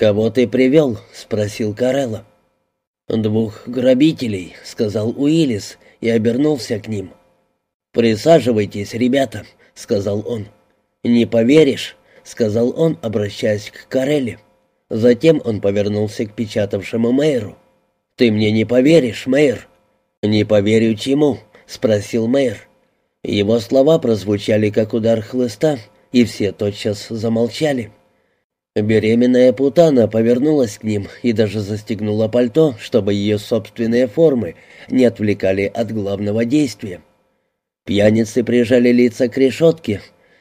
«Кого ты привел?» — спросил Карелла. «Двух грабителей», — сказал Уиллис и обернулся к ним. «Присаживайтесь, ребята», — сказал он. «Не поверишь», — сказал он, обращаясь к Карелле. Затем он повернулся к печатавшему мэру. «Ты мне не поверишь, мэр?» «Не поверю чему?» — спросил мэр. Его слова прозвучали, как удар хлыста, и все тотчас замолчали. Беременная путана повернулась к ним и даже застегнула пальто, чтобы ее собственные формы не отвлекали от главного действия. Пьяницы прижали лица к решетке,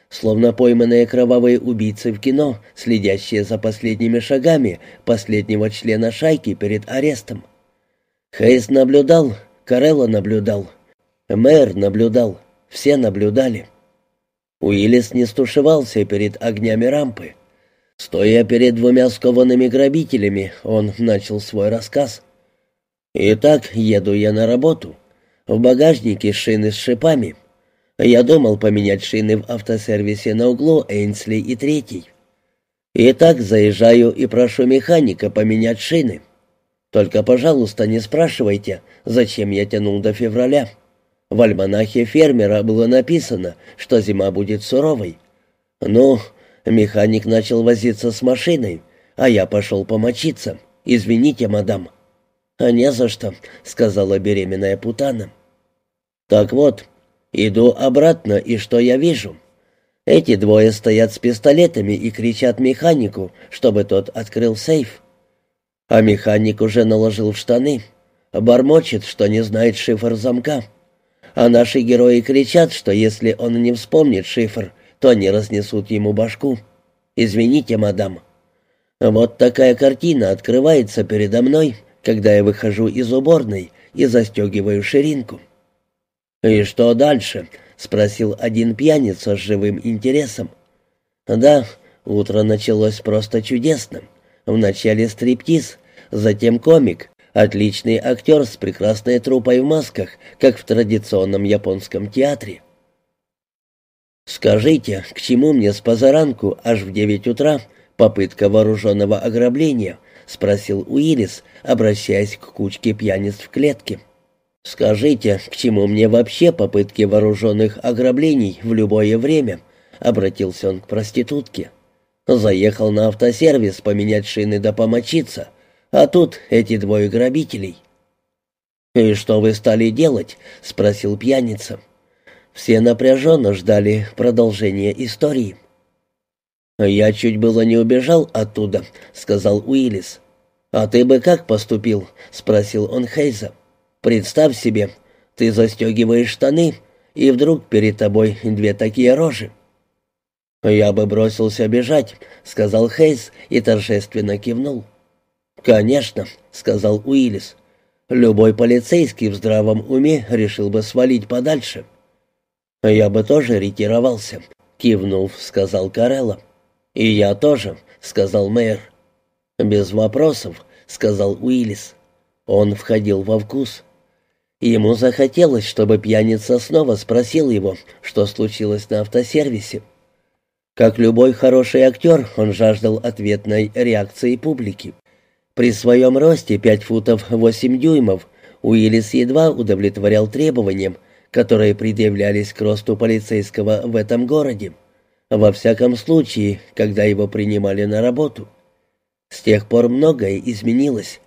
словно пойманные кровавые убийцы в кино, следящие за последними шагами последнего члена шайки перед арестом. Хейс наблюдал, Карелла наблюдал, мэр наблюдал, все наблюдали. Уиллис не стушевался перед огнями рампы. Стоя перед двумя скованными грабителями, он начал свой рассказ. «Итак, еду я на работу. В багажнике шины с шипами. Я думал поменять шины в автосервисе на углу Эйнсли и Третий. Итак, заезжаю и прошу механика поменять шины. Только, пожалуйста, не спрашивайте, зачем я тянул до февраля. В альманахе фермера было написано, что зима будет суровой. Ну, Механик начал возиться с машиной, а я пошел помочиться. Извините, мадам». «А не за что», — сказала беременная путана. «Так вот, иду обратно, и что я вижу?» Эти двое стоят с пистолетами и кричат механику, чтобы тот открыл сейф. А механик уже наложил в штаны. Бормочет, что не знает шифр замка. А наши герои кричат, что если он не вспомнит шифр, то они разнесут ему башку. Извините, мадам. Вот такая картина открывается передо мной, когда я выхожу из уборной и застегиваю ширинку. «И что дальше?» — спросил один пьяница с живым интересом. «Да, утро началось просто чудесно. Вначале стриптиз, затем комик, отличный актер с прекрасной трупой в масках, как в традиционном японском театре. «Скажите, к чему мне с позаранку аж в девять утра попытка вооруженного ограбления?» — спросил Уиллис, обращаясь к кучке пьяниц в клетке. «Скажите, к чему мне вообще попытки вооруженных ограблений в любое время?» — обратился он к проститутке. «Заехал на автосервис поменять шины да помочиться, а тут эти двое грабителей». «И что вы стали делать?» — спросил пьяница. Все напряженно ждали продолжения истории. «Я чуть было не убежал оттуда», — сказал Уиллис. «А ты бы как поступил?» — спросил он Хейза. «Представь себе, ты застегиваешь штаны, и вдруг перед тобой две такие рожи». «Я бы бросился бежать», — сказал Хейз и торжественно кивнул. «Конечно», — сказал Уиллис. «Любой полицейский в здравом уме решил бы свалить подальше». «Я бы тоже ретировался», — кивнув, сказал Карелла. «И я тоже», — сказал мэр. «Без вопросов», — сказал Уиллис. Он входил во вкус. Ему захотелось, чтобы пьяница снова спросил его, что случилось на автосервисе. Как любой хороший актер, он жаждал ответной реакции публики. При своем росте пять футов восемь дюймов Уиллис едва удовлетворял требованиям, которые предъявлялись к росту полицейского в этом городе. Во всяком случае, когда его принимали на работу. С тех пор многое изменилось.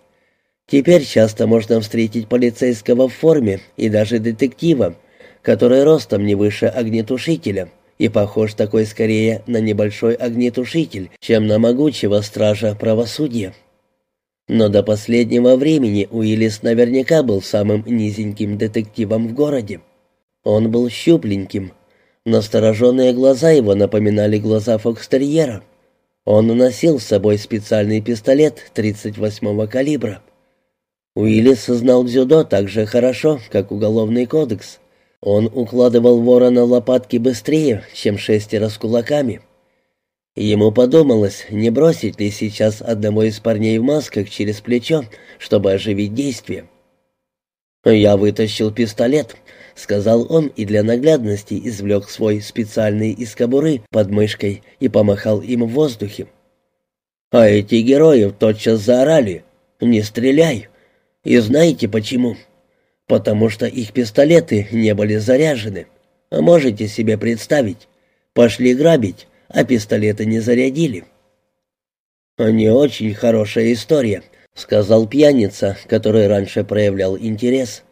Теперь часто можно встретить полицейского в форме и даже детектива, который ростом не выше огнетушителя и похож такой скорее на небольшой огнетушитель, чем на могучего стража правосудия. Но до последнего времени Уиллис наверняка был самым низеньким детективом в городе. Он был щупленьким. Настороженные глаза его напоминали глаза фокстерьера. Он носил с собой специальный пистолет 38-го калибра. Уиллис знал дзюдо так же хорошо, как уголовный кодекс. Он укладывал вора на лопатки быстрее, чем шестеро с кулаками. Ему подумалось, не бросить ли сейчас одного из парней в масках через плечо, чтобы оживить действие. Я вытащил пистолет, — сказал он и для наглядности извлек свой специальный из кобуры под мышкой и помахал им в воздухе. А эти герои тотчас заорали «Не стреляй!» И знаете почему? Потому что их пистолеты не были заряжены. А можете себе представить? Пошли грабить, а пистолеты не зарядили. «Не очень хорошая история», — сказал пьяница, который раньше проявлял интерес.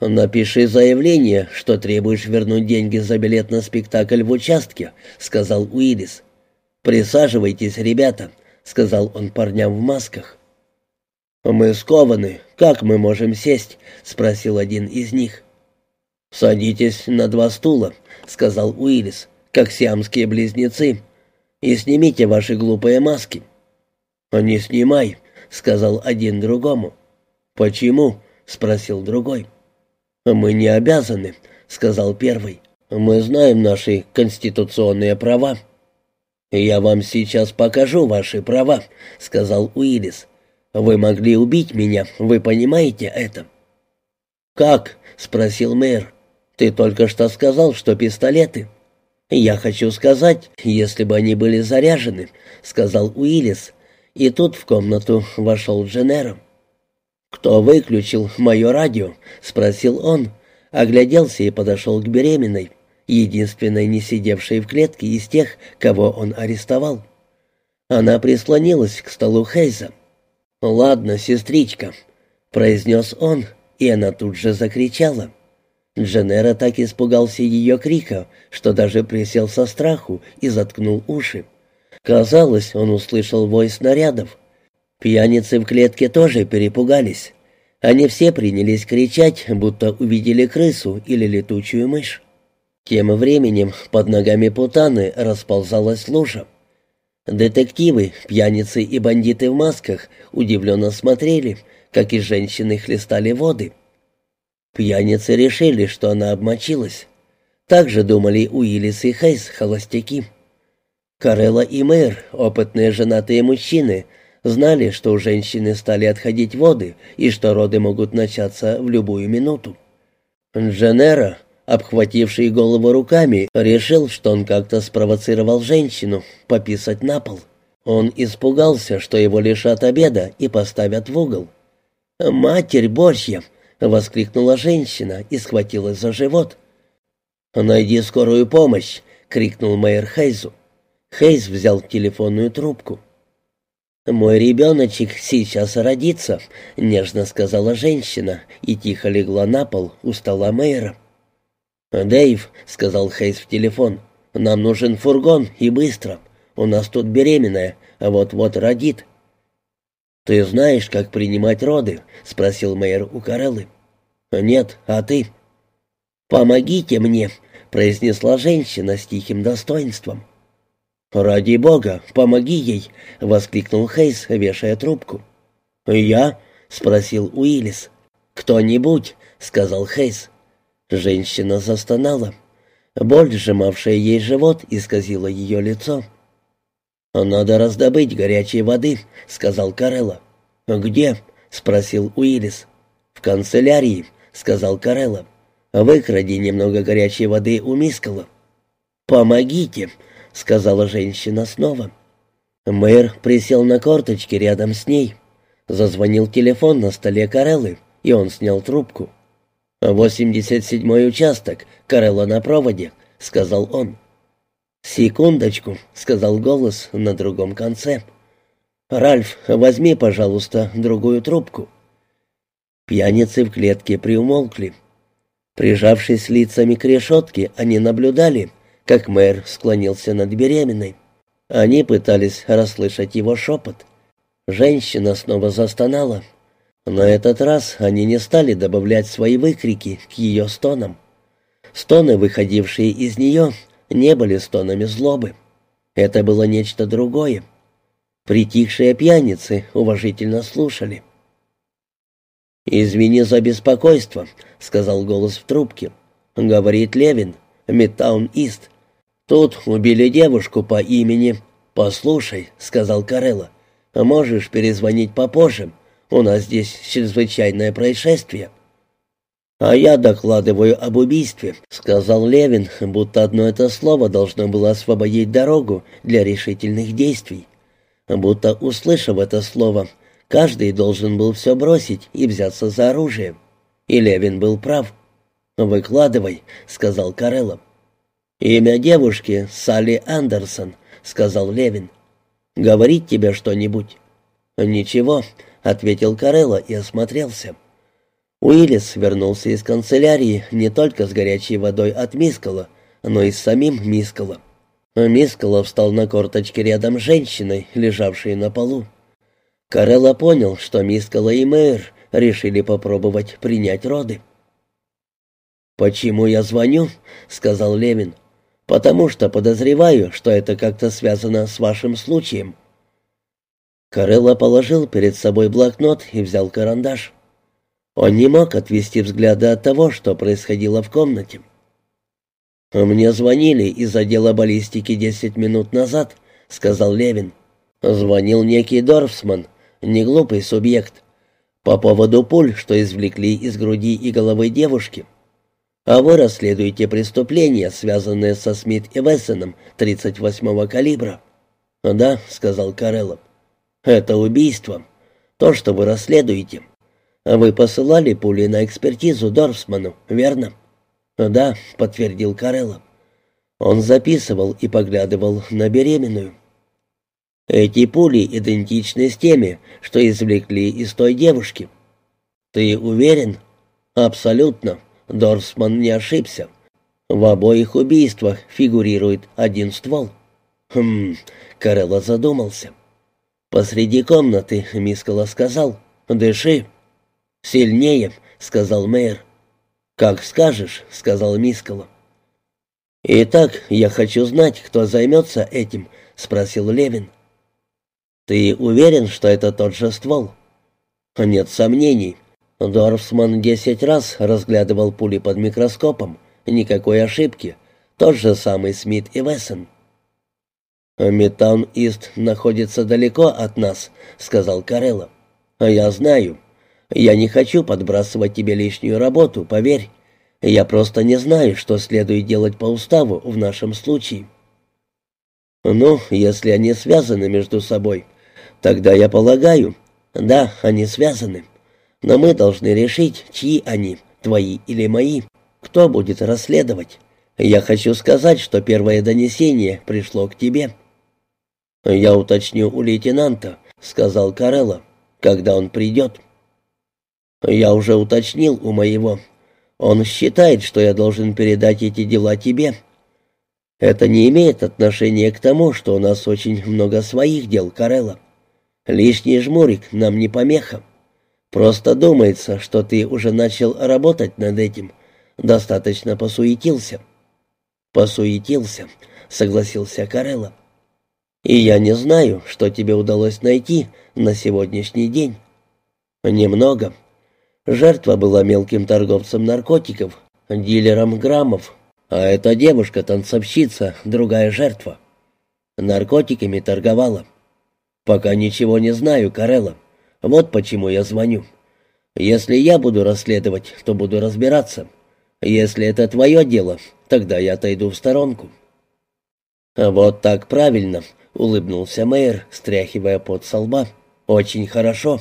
«Напиши заявление, что требуешь вернуть деньги за билет на спектакль в участке», — сказал Уиллис. «Присаживайтесь, ребята», — сказал он парням в масках. «Мы скованы. Как мы можем сесть?» — спросил один из них. «Садитесь на два стула», — сказал Уиллис, — «как сиамские близнецы, и снимите ваши глупые маски». «Не снимай», — сказал один другому. «Почему?» — спросил другой. «Мы не обязаны», — сказал первый. «Мы знаем наши конституционные права». «Я вам сейчас покажу ваши права», — сказал Уиллис. Вы могли убить меня, вы понимаете это?» «Как?» — спросил мэр. «Ты только что сказал, что пистолеты». «Я хочу сказать, если бы они были заряжены», — сказал Уиллис. И тут в комнату вошел Дженеро. «Кто выключил мое радио?» — спросил он. Огляделся и подошел к беременной, единственной не сидевшей в клетке из тех, кого он арестовал. Она прислонилась к столу Хейза. «Ладно, сестричка», — произнес он, и она тут же закричала. Дженера так испугался ее крика, что даже присел со страху и заткнул уши. Казалось, он услышал вой снарядов. Пьяницы в клетке тоже перепугались. Они все принялись кричать, будто увидели крысу или летучую мышь. Тем временем под ногами Путаны расползалась лужа. Детективы, пьяницы и бандиты в масках удивленно смотрели, как и женщины хлестали воды. Пьяницы решили, что она обмочилась. Так же думали Уиллис и Хейс, холостяки. Карелла и Мэр, опытные женатые мужчины, знали, что у женщины стали отходить воды и что роды могут начаться в любую минуту. Дженера, обхвативший голову руками, решил, что он как-то спровоцировал женщину пописать на пол. Он испугался, что его лишат обеда и поставят в угол. «Матерь Божья!» — воскликнула женщина и схватилась за живот. «Найди скорую помощь!» — крикнул мэр Хейзу. Хейз взял телефонную трубку. «Мой ребеночек сейчас родится», — нежно сказала женщина и тихо легла на пол у стола мэра. «Дэйв», — сказал Хейс в телефон, — «нам нужен фургон и быстро. У нас тут беременная, а вот-вот родит». «Ты знаешь, как принимать роды?» — спросил мэр у Кареллы. «Нет, а ты?» «Помогите мне», — произнесла женщина с тихим достоинством. «Ради бога, помоги ей!» — воскликнул Хейс, вешая трубку. «Я?» — спросил Уиллис. «Кто-нибудь», — сказал Хейс. Женщина застонала. Боль, сжимавшая ей живот, исказила ее лицо. «Надо раздобыть горячей воды», — сказал Карелла. «Где?» — спросил Уиллис. «В канцелярии», — сказал Карелла. «Выкради немного горячей воды у Мискала». «Помогите», — сказала женщина снова. Мэр присел на корточки рядом с ней. Зазвонил телефон на столе Кареллы, и он снял трубку. «Восемьдесят седьмой участок, Карелла на проводе», — сказал он. «Секундочку», — сказал голос на другом конце. «Ральф, возьми, пожалуйста, другую трубку». Пьяницы в клетке приумолкли. Прижавшись лицами к решетке, они наблюдали, как мэр склонился над беременной. Они пытались расслышать его шепот. Женщина снова застонала. На этот раз они не стали добавлять свои выкрики к ее стонам. Стоны, выходившие из нее, не были стонами злобы. Это было нечто другое. Притихшие пьяницы уважительно слушали. «Извини за беспокойство», — сказал голос в трубке. «Говорит Левин, Мидтаун-Ист. Тут убили девушку по имени...» «Послушай», — сказал Карелла, — «можешь перезвонить попозже?» У нас здесь чрезвычайное происшествие». «А я докладываю об убийстве», — сказал Левин, будто одно это слово должно было освободить дорогу для решительных действий. Будто услышав это слово, каждый должен был все бросить и взяться за оружие. И Левин был прав. «Выкладывай», — сказал Карелло. «Имя девушки Салли Андерсон», — сказал Левин. «Говорить тебе что-нибудь?» «Ничего», — ответил Карелло и осмотрелся. Уиллис вернулся из канцелярии не только с горячей водой от Мискала, но и с самим Мискала. Мискала встал на корточки рядом с женщиной, лежавшей на полу. Карелла понял, что Мискала и Мэйр решили попробовать принять роды. «Почему я звоню?» — сказал Левин. «Потому что подозреваю, что это как-то связано с вашим случаем». Карелла положил перед собой блокнот и взял карандаш. Он не мог отвести взгляда от того, что происходило в комнате. «Мне звонили из отдела баллистики десять минут назад», — сказал Левин. «Звонил некий Дорфсман, неглупый субъект, по поводу пуль, что извлекли из груди и головы девушки. А вы расследуете преступления, связанные со Смит и Вессоном 38-го калибра». «Да», — сказал Карелло. «Это убийство. То, что вы расследуете. Вы посылали пули на экспертизу Дорфсману, верно?» «Да», — подтвердил Карелло. Он записывал и поглядывал на беременную. «Эти пули идентичны с теми, что извлекли из той девушки». «Ты уверен?» «Абсолютно. Дорфсман не ошибся. В обоих убийствах фигурирует один ствол». «Хм...» — Карелло задумался. Посреди комнаты Мискала сказал «Дыши». «Сильнее», — сказал мэр. «Как скажешь», — сказал Мискала. «Итак, я хочу знать, кто займется этим», — спросил Левин. «Ты уверен, что это тот же ствол?» «Нет сомнений. Дорфсман десять раз разглядывал пули под микроскопом. Никакой ошибки. Тот же самый Смит и Вессон». «Метаун-Ист находится далеко от нас», — сказал Карелло. «А я знаю. Я не хочу подбрасывать тебе лишнюю работу, поверь. Я просто не знаю, что следует делать по уставу в нашем случае». «Ну, если они связаны между собой, тогда я полагаю, да, они связаны. Но мы должны решить, чьи они, твои или мои, кто будет расследовать. Я хочу сказать, что первое донесение пришло к тебе». «Я уточню у лейтенанта», — сказал Карелло, — «когда он придет». «Я уже уточнил у моего. Он считает, что я должен передать эти дела тебе. Это не имеет отношения к тому, что у нас очень много своих дел, Карелла. Лишний жмурик нам не помеха. Просто думается, что ты уже начал работать над этим. Достаточно посуетился». «Посуетился», — согласился Карелла. «И я не знаю, что тебе удалось найти на сегодняшний день». «Немного», Жертва была мелким торговцем наркотиков, дилером граммов, а эта девушка-танцовщица, другая жертва. Наркотиками торговала. Пока ничего не знаю, Карелла. Вот почему я звоню. Если я буду расследовать, то буду разбираться. Если это твое дело, тогда я отойду в сторонку». «Вот так правильно», — улыбнулся мэр, стряхивая пот со лба. «Очень хорошо».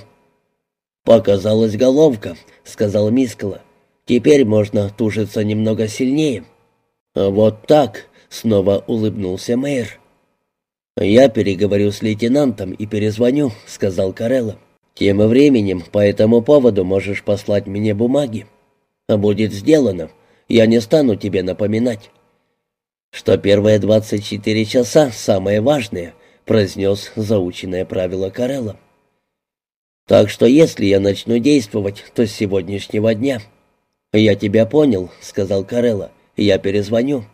«Показалась головка», — сказал Мискала. «Теперь можно тужиться немного сильнее». «Вот так», — снова улыбнулся мэр. «Я переговорю с лейтенантом и перезвоню», — сказал Карелло. «Тем временем по этому поводу можешь послать мне бумаги. Будет сделано. Я не стану тебе напоминать». «Что первые двадцать четыре часа самое важное», — произнес заученное правило Карелло. Так что если я начну действовать, то с сегодняшнего дня. Я тебя понял, сказал Карелла. Я перезвоню.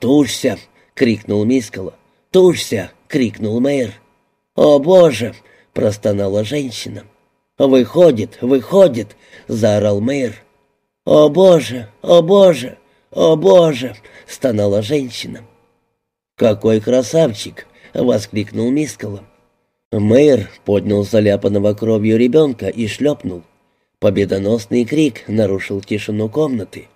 Тушься, крикнул Мискала. Тушься, крикнул мэр. О, боже, простонала женщина. Выходит, выходит, заорал мэр. О, боже, о, боже, о, боже, стонала женщина. Какой красавчик, воскликнул Мискала. Мэйр поднял заляпанного кровью ребенка и шлепнул. Победоносный крик нарушил тишину комнаты.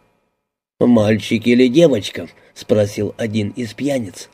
«Мальчик или девочка?» — спросил один из пьяниц.